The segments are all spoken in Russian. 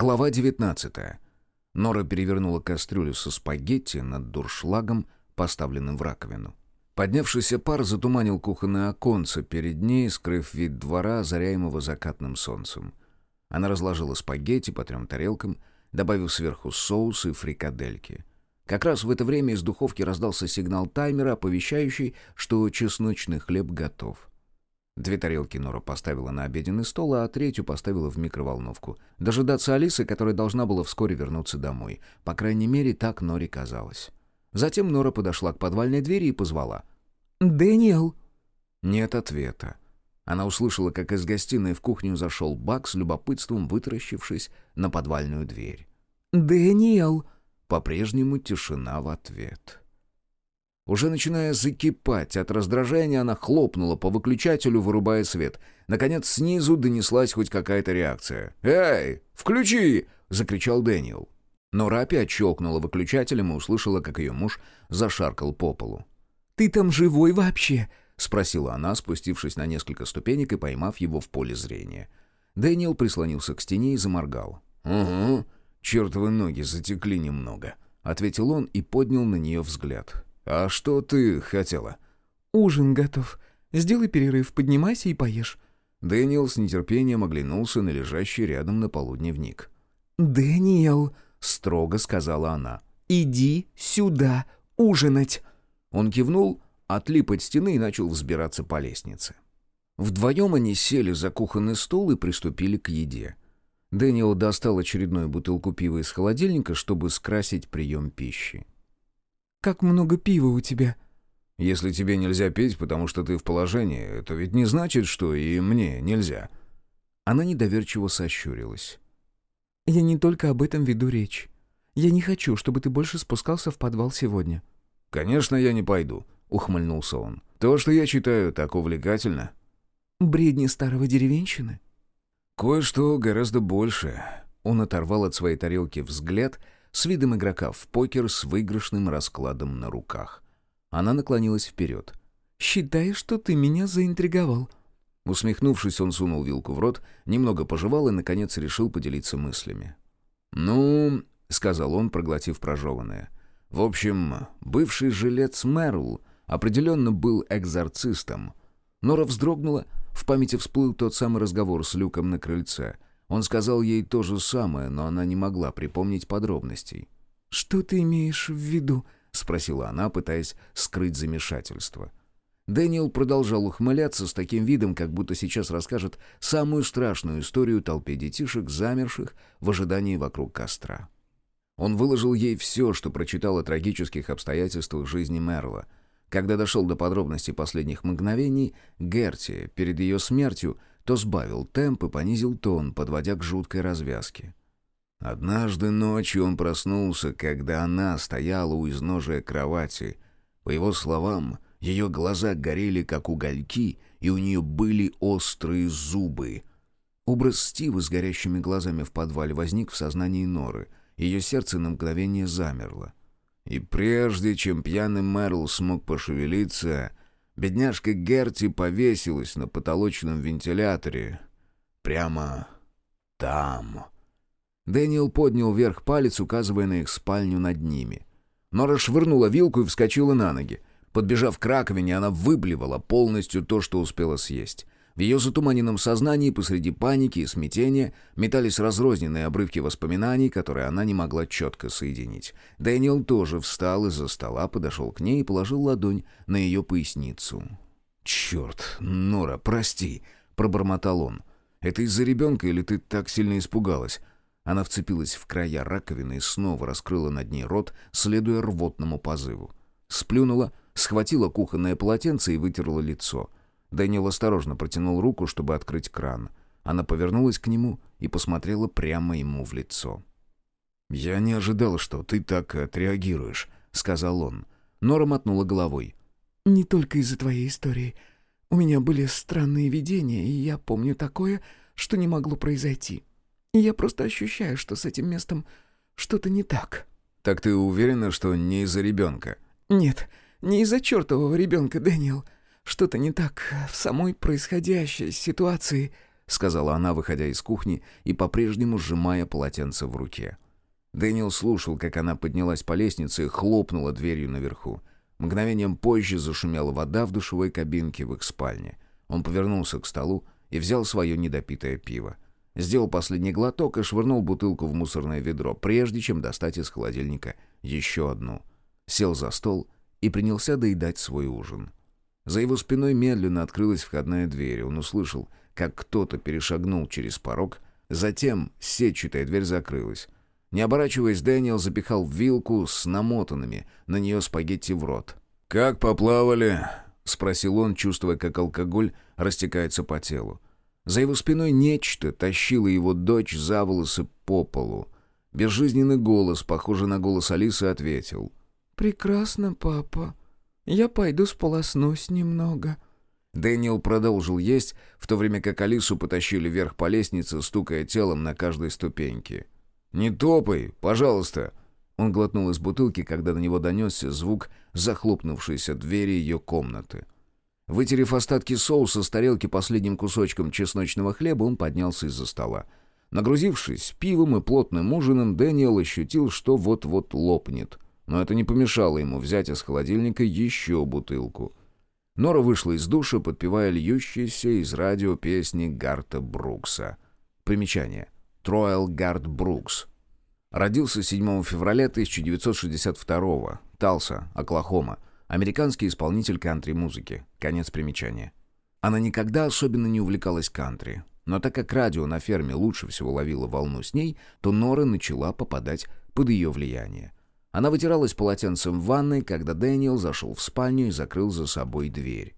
Глава 19. Нора перевернула кастрюлю со спагетти над дуршлагом, поставленным в раковину. Поднявшийся пар затуманил кухонное оконце перед ней, скрыв вид двора, озаряемого закатным солнцем. Она разложила спагетти по трем тарелкам, добавив сверху соус и фрикадельки. Как раз в это время из духовки раздался сигнал таймера, оповещающий, что чесночный хлеб готов. Две тарелки Нора поставила на обеденный стол, а третью поставила в микроволновку. Дожидаться Алисы, которая должна была вскоре вернуться домой. По крайней мере, так Норе казалось. Затем Нора подошла к подвальной двери и позвала. «Дэниел!» Нет ответа. Она услышала, как из гостиной в кухню зашел Бак с любопытством, вытаращившись на подвальную дверь. «Дэниел!» По-прежнему тишина в ответ. Уже начиная закипать от раздражения, она хлопнула по выключателю, вырубая свет. Наконец, снизу донеслась хоть какая-то реакция. «Эй, включи!» — закричал Дэниел. Нора опять щелкнула выключателем и услышала, как ее муж зашаркал по полу. «Ты там живой вообще?» — спросила она, спустившись на несколько ступенек и поймав его в поле зрения. Дэниел прислонился к стене и заморгал. «Угу, чертовы ноги затекли немного», — ответил он и поднял на нее взгляд. «А что ты хотела?» «Ужин готов. Сделай перерыв, поднимайся и поешь». Дэниел с нетерпением оглянулся на лежащий рядом на полу дневник. «Дэниел!» — строго сказала она. «Иди сюда ужинать!» Он кивнул, отлип от стены и начал взбираться по лестнице. Вдвоем они сели за кухонный стол и приступили к еде. Дэниел достал очередную бутылку пива из холодильника, чтобы скрасить прием пищи. «Как много пива у тебя?» «Если тебе нельзя пить, потому что ты в положении, это ведь не значит, что и мне нельзя». Она недоверчиво сощурилась. «Я не только об этом веду речь. Я не хочу, чтобы ты больше спускался в подвал сегодня». «Конечно, я не пойду», — ухмыльнулся он. «То, что я читаю, так увлекательно». «Бредни старого деревенщины?» «Кое-что гораздо больше». Он оторвал от своей тарелки взгляд — с видом игрока в покер с выигрышным раскладом на руках. Она наклонилась вперед. «Считай, что ты меня заинтриговал». Усмехнувшись, он сунул вилку в рот, немного пожевал и, наконец, решил поделиться мыслями. «Ну...» — сказал он, проглотив прожеванное. «В общем, бывший жилец Мерл определенно был экзорцистом». Нора вздрогнула, в памяти всплыл тот самый разговор с Люком на крыльце — он сказал ей то же самое, но она не могла припомнить подробностей. «Что ты имеешь в виду?» — спросила она, пытаясь скрыть замешательство. Дэниел продолжал ухмыляться с таким видом, как будто сейчас расскажет самую страшную историю толпе детишек, замерших в ожидании вокруг костра. Он выложил ей все, что прочитал о трагических обстоятельствах жизни Мерла. Когда дошел до подробностей последних мгновений, Герти перед ее смертью то сбавил темп и понизил тон, подводя к жуткой развязке. Однажды ночью он проснулся, когда она стояла у изножия кровати. По его словам, ее глаза горели, как угольки, и у нее были острые зубы. Образ Стива с горящими глазами в подвале возник в сознании Норы. Ее сердце на мгновение замерло. И прежде чем пьяный Мерл смог пошевелиться, Бедняжка Герти повесилась на потолочном вентиляторе. Прямо там. Дэниел поднял вверх палец, указывая на их спальню над ними. Нора швырнула вилку и вскочила на ноги. Подбежав к раковине, она выблевала полностью то, что успела съесть. В ее затуманенном сознании посреди паники и смятения метались разрозненные обрывки воспоминаний, которые она не могла четко соединить. Дэниел тоже встал из-за стола, подошел к ней и положил ладонь на ее поясницу. «Черт, Нора, прости!» — пробормотал он. «Это из-за ребенка или ты так сильно испугалась?» Она вцепилась в края раковины и снова раскрыла над ней рот, следуя рвотному позыву. Сплюнула, схватила кухонное полотенце и вытерла лицо — Дэниел осторожно протянул руку, чтобы открыть кран. Она повернулась к нему и посмотрела прямо ему в лицо. «Я не ожидал, что ты так отреагируешь», — сказал он. Нора мотнула головой. «Не только из-за твоей истории. У меня были странные видения, и я помню такое, что не могло произойти. Я просто ощущаю, что с этим местом что-то не так». «Так ты уверена, что не из-за ребенка?» «Нет, не из-за чертового ребенка, Дэниел. Что-то не так в самой происходящей ситуации. сказала она, выходя из кухни и по-прежнему сжимая полотенце в руке. Дэниел слушал, как она поднялась по лестнице и хлопнула дверью наверху. Мгновением позже зашумела вода в душевой кабинке в их спальне. Он повернулся к столу и взял свое недопитое пиво. Сделал последний глоток и швырнул бутылку в мусорное ведро, прежде чем достать из холодильника еще одну. Сел за стол и принялся доедать свой ужин. За его спиной медленно открылась входная дверь, он услышал, как кто-то перешагнул через порог, затем сетчатая дверь закрылась. Не оборачиваясь, Дэниел запихал вилку с намотанными на нее спагетти в рот. «Как поплавали?» — спросил он, чувствуя, как алкоголь растекается по телу. За его спиной нечто тащило его дочь за волосы по полу. Безжизненный голос, похожий на голос Алисы, ответил. «Прекрасно, папа. Я пойду сполоснусь немного». Дэниел продолжил есть, в то время как Алису потащили вверх по лестнице, стукая телом на каждой ступеньке. «Не топай, пожалуйста!» Он глотнул из бутылки, когда до него донесся звук захлопнувшейся двери ее комнаты. Вытерев остатки соуса с тарелки последним кусочком чесночного хлеба, он поднялся из-за стола. Нагрузившись пивом и плотным ужином, Дэниел ощутил, что вот-вот лопнет. Но это не помешало ему взять из холодильника еще бутылку. Нора вышла из душа, подпевая льющиеся из радио песни Гарта Брукса. Примечание. Троэл Гарт Брукс. Родился 7 февраля 1962 Талса, Оклахома. Американский исполнитель кантри-музыки. Конец примечания. Она никогда особенно не увлекалась кантри. Но так как радио на ферме лучше всего ловило волну с ней, то Нора начала попадать под ее влияние. Она вытиралась полотенцем в ванной, когда Дэниел зашел в спальню и закрыл за собой дверь.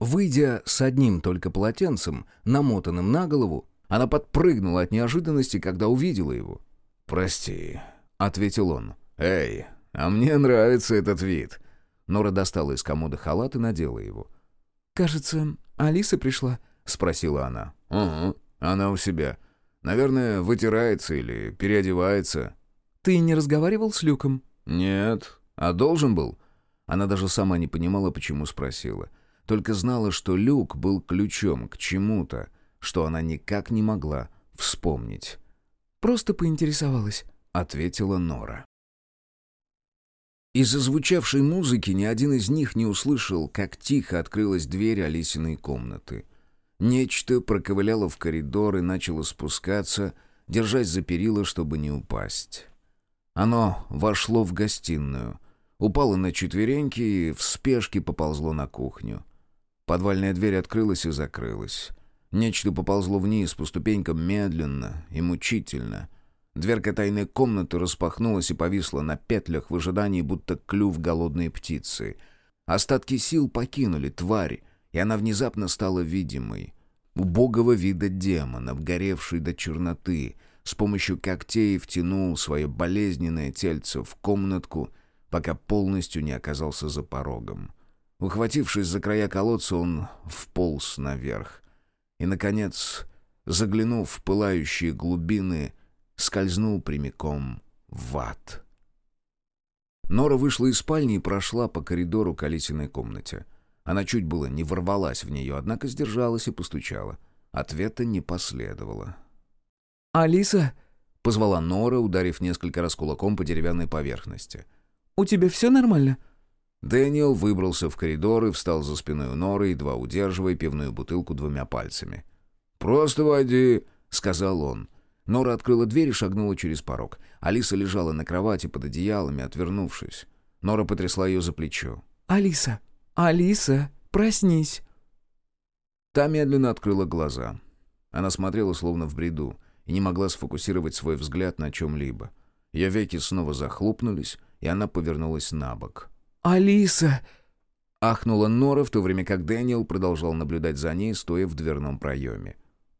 Выйдя с одним только полотенцем, намотанным на голову, она подпрыгнула от неожиданности, когда увидела его. «Прости», — ответил он. «Эй, а мне нравится этот вид». Нора достала из комода халат и надела его. «Кажется, Алиса пришла?» — спросила она. «Угу, она у себя. Наверное, вытирается или переодевается». «Ты не разговаривал с Люком?» «Нет. А должен был?» Она даже сама не понимала, почему спросила. Только знала, что Люк был ключом к чему-то, что она никак не могла вспомнить. «Просто поинтересовалась», — ответила Нора. Из-за звучавшей музыки ни один из них не услышал, как тихо открылась дверь Алисиной комнаты. Нечто проковыляло в коридор и начало спускаться, держась за перила, чтобы не упасть. Оно вошло в гостиную, упало на четвереньки и в спешке поползло на кухню. Подвальная дверь открылась и закрылась. Нечто поползло вниз по ступенькам медленно и мучительно. Дверка тайной комнаты распахнулась и повисла на петлях в ожидании, будто клюв голодной птицы. Остатки сил покинули тварь, и она внезапно стала видимой. Убогого вида демон, обгоревший до черноты — с помощью когтей втянул свое болезненное тельце в комнатку, пока полностью не оказался за порогом. Ухватившись за края колодца, он вполз наверх. И, наконец, заглянув в пылающие глубины, скользнул прямиком в ад. Нора вышла из спальни и прошла по коридору к Алисиной комнате. Она чуть было не ворвалась в нее, однако сдержалась и постучала. Ответа не последовало. «Алиса?» — позвала Нора, ударив несколько раз кулаком по деревянной поверхности. «У тебя все нормально?» Дэниел выбрался в коридор и встал за спиной у Норы, едва удерживая пивную бутылку двумя пальцами. «Просто води», — сказал он. Нора открыла дверь и шагнула через порог. Алиса лежала на кровати под одеялами, отвернувшись. Нора потрясла ее за плечо. «Алиса! Алиса! Проснись!» Та медленно открыла глаза. Она смотрела словно в бреду и не могла сфокусировать свой взгляд на чем-либо. Ее веки снова захлопнулись, и она повернулась на бок. «Алиса!» Ахнула Нора, в то время как Дэниел продолжал наблюдать за ней, стоя в дверном проеме.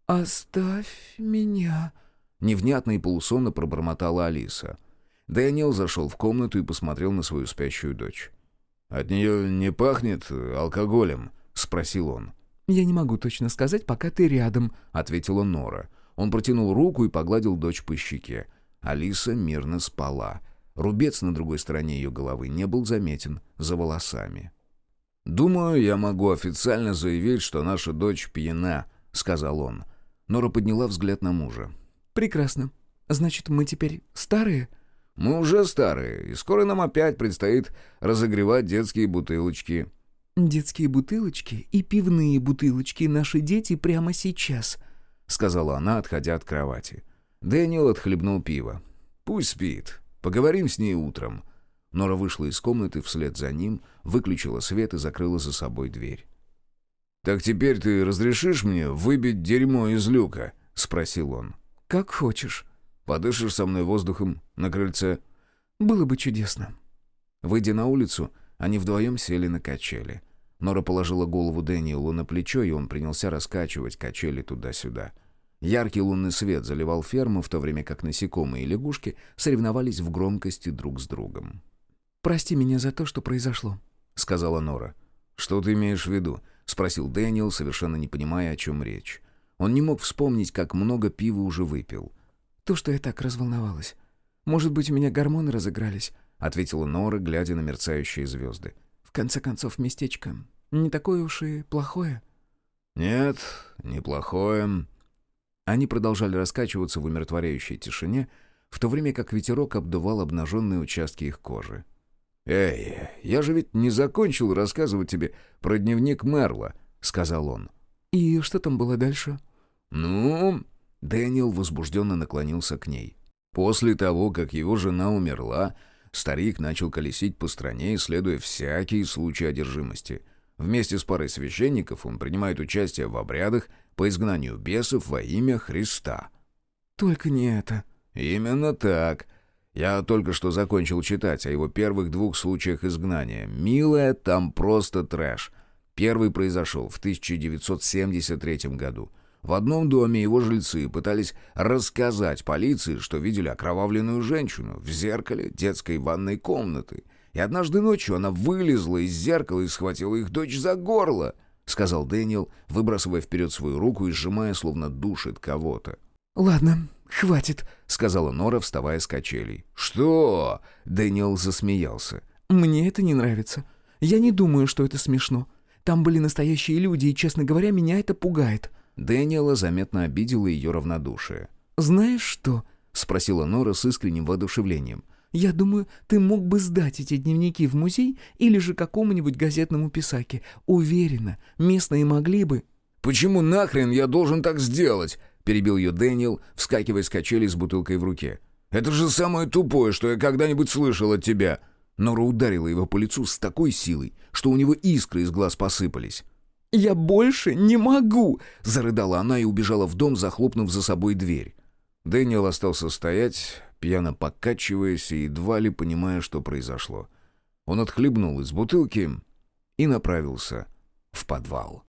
«Оставь меня!» Невнятно и полусонно пробормотала Алиса. Дэниел зашел в комнату и посмотрел на свою спящую дочь. «От нее не пахнет алкоголем?» — спросил он. «Я не могу точно сказать, пока ты рядом», — ответила Нора. Он протянул руку и погладил дочь по щеке. Алиса мирно спала. Рубец на другой стороне ее головы не был заметен за волосами. «Думаю, я могу официально заявить, что наша дочь пьяна», — сказал он. Нора подняла взгляд на мужа. «Прекрасно. Значит, мы теперь старые?» «Мы уже старые, и скоро нам опять предстоит разогревать детские бутылочки». «Детские бутылочки и пивные бутылочки наши дети прямо сейчас», — сказала она, отходя от кровати. Дэниел отхлебнул пиво. «Пусть спит. Поговорим с ней утром». Нора вышла из комнаты вслед за ним, выключила свет и закрыла за собой дверь. «Так теперь ты разрешишь мне выбить дерьмо из люка?» — спросил он. «Как хочешь». «Подышишь со мной воздухом на крыльце?» «Было бы чудесно». Выйдя на улицу, они вдвоем сели на качели. Нора положила голову Дэниелу на плечо, и он принялся раскачивать качели туда-сюда. Яркий лунный свет заливал ферму, в то время как насекомые и лягушки соревновались в громкости друг с другом. «Прости меня за то, что произошло», — сказала Нора. «Что ты имеешь в виду?» — спросил Дэниел, совершенно не понимая, о чем речь. Он не мог вспомнить, как много пива уже выпил. «То, что я так разволновалась. Может быть, у меня гормоны разыгрались», — ответила Нора, глядя на мерцающие звезды. «В конце концов, местечко не такое уж и плохое». «Нет, неплохое». Они продолжали раскачиваться в умиротворяющей тишине, в то время как ветерок обдувал обнаженные участки их кожи. «Эй, я же ведь не закончил рассказывать тебе про дневник Мерла», — сказал он. «И что там было дальше?» «Ну...» — Дэниел возбужденно наклонился к ней. После того, как его жена умерла, старик начал колесить по стране, исследуя всякие случаи одержимости. Вместе с парой священников он принимает участие в обрядах по изгнанию бесов во имя Христа. «Только не это». «Именно так», я только что закончил читать о его первых двух случаях изгнания. Милая, там просто трэш. Первый произошел в 1973 году. В одном доме его жильцы пытались рассказать полиции, что видели окровавленную женщину в зеркале детской ванной комнаты. И однажды ночью она вылезла из зеркала и схватила их дочь за горло, — сказал Дэниел, выбрасывая вперед свою руку и сжимая, словно душит кого-то. «Ладно, хватит», — сказала Нора, вставая с качелей. «Что?» — Дэниел засмеялся. «Мне это не нравится. Я не думаю, что это смешно. Там были настоящие люди, и, честно говоря, меня это пугает». Дэниела заметно обидела ее равнодушие. «Знаешь что?» — спросила Нора с искренним воодушевлением. «Я думаю, ты мог бы сдать эти дневники в музей или же какому-нибудь газетному писаке. Уверена, местные могли бы...» «Почему нахрен я должен так сделать?» — перебил ее Дэниел, вскакивая с качели с бутылкой в руке. «Это же самое тупое, что я когда-нибудь слышал от тебя!» Нора ударила его по лицу с такой силой, что у него искры из глаз посыпались. «Я больше не могу!» — зарыдала она и убежала в дом, захлопнув за собой дверь. Дэниел остался стоять, пьяно покачиваясь и едва ли понимая, что произошло. Он отхлебнул из бутылки и направился в подвал.